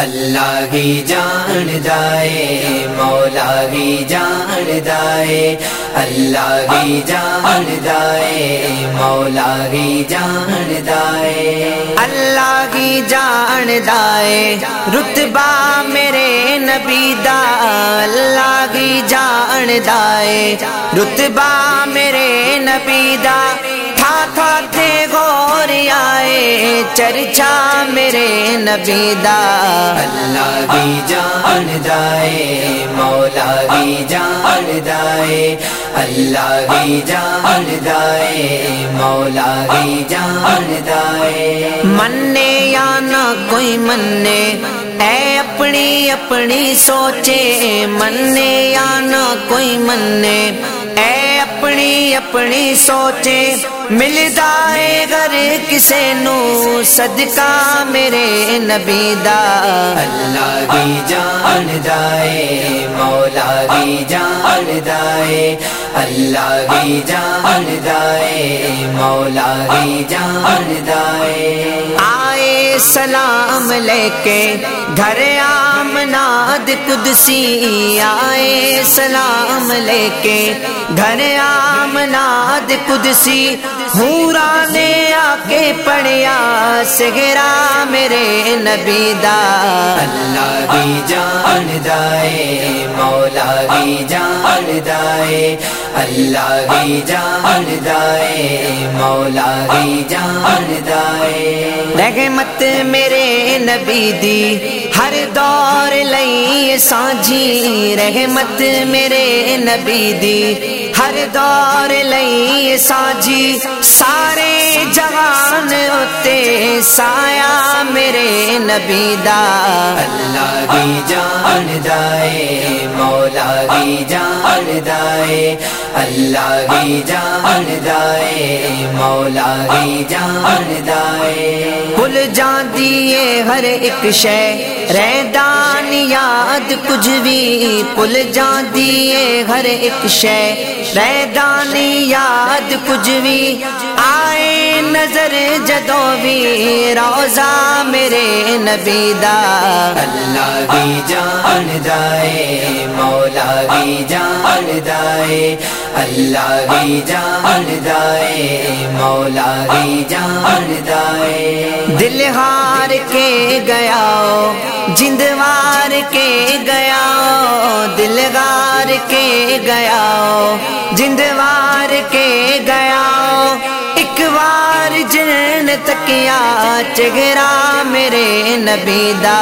اللہ ہی جان دائے مولا ہی جان دائے اللہ ہی جان دائے مولا ہی جان دائے اللہ ہی جان دائے رتبہ میرے نبی دا۔ اللہ ہی جان دائے رتبہ میرے نبی دا۔ تھا تھا تھے غور آئے چرچا میرے نبی دا۔ اللہ ہی جان دائے مولا ہی جان دائے اللہ ہی جان دائے مولا ہی جان دائے مننے یا نہ کوئی مننے اے اپنی اپنی سوچے۔ مننے یا نہ کوئی مننے اے اپنی اپنی سوچے۔ ملدا ہے گھر کسے نو صدقہ میرے نبی دا۔ اللہ ہی جان دائے مولا ہی جان دائے اللہ ہی جان دائے مولا ہی جان دائے آئے سلام لے کے گھر آمناد قدسی آئے سلام لے کے گھر آمناد قدسی ہورا نے آ کے پڑیا سگرا میرے نبی دا۔ اللہ ہی جان دائے مولا ہی جان دائے۔ اللہ ہی جان دائے مولا ہی جان دائے۔ رحمت میرے نبی دی ہر دور لئی سانجھی رحمت میرے نبی دی۔ ہر دور لئی سانجھی سارے جوان ہوتے سایہ میرے نبی دا۔ اللہ ہی جان دائے، مولا ہی جان دائے۔ اللہ ہی جان دائے مولا ہی جان دائے۔ بھول جان دیے ہر ایک شے ریدان یاد کچھ بھی۔ بھول جان دیے ہر ایک شے ریدان یاد کچھ بھی۔ آئے نظر جدو بھی روزہ میرے نبی دا۔ اللہ ہی جان دائے مولا ہی جان دائے۔ اللہ ہی جان دائے مولا ہی جان دائے۔ دل ہار کے گیا جندوار کے گیا دل گار کے گیا جندوار کے گیا جن تکیا چہرہ میرے نبی دا۔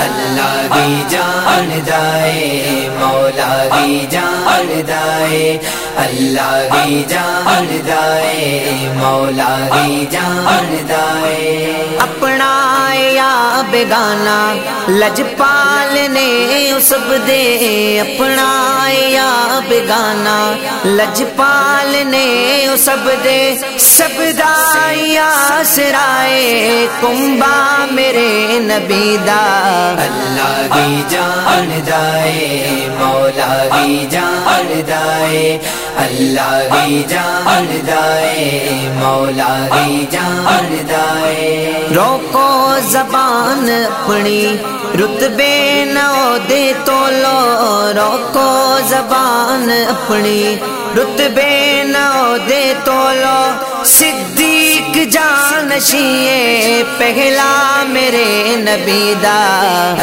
اللہ ہی جان دائے مولا ہی جان دائے۔ اللہ ہی جان دائے مولا ہی جان دائے۔ اپنا یا بیگانا لجپال نے سب دے اپنا بیگانا لجپال نے سب دے سب دایا سرائے کمبا میرے نبی دا۔ اللہ ہی جان دائے مولا ہی جان دائے۔ اللہ ہی جان دائے مولا ہی جان دائے۔ روکو زبان اپنی رتبے نو دے تو لو روکو زبان اپنی رتبے نو دے تو لو۔ صدیق جان شیے پہلا میرے نبی دا۔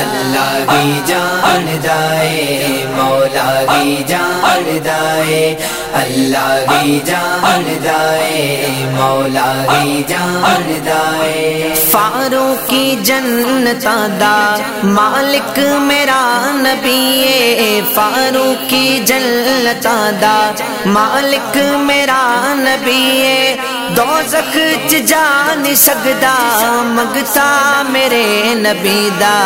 اللہ ہی جان دائے مولا ہی جان دائے اللہ ہی جان دائے مولا ہی جان دائے فاروقی جنتا دا مالک میرا نبی ہے۔ فاروقی جنتا دا مالک میرا نبی ہے، دوزخ چ جان سگدا مگتا میرے نبی دا۔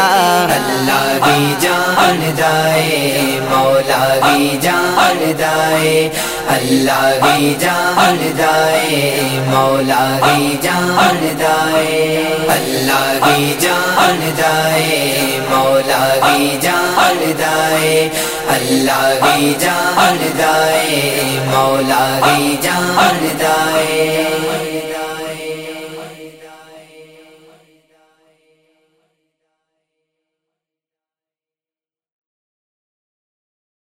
اللہ ہی جان دائے، مولا ہی جان دائے۔ اللہ ہی جان دائے، مولا ہی جان دائے۔ اللہ ہی جان دائے، مولا ہی جان دائے اللہ ہی جان دائے مولا ہی جان دائے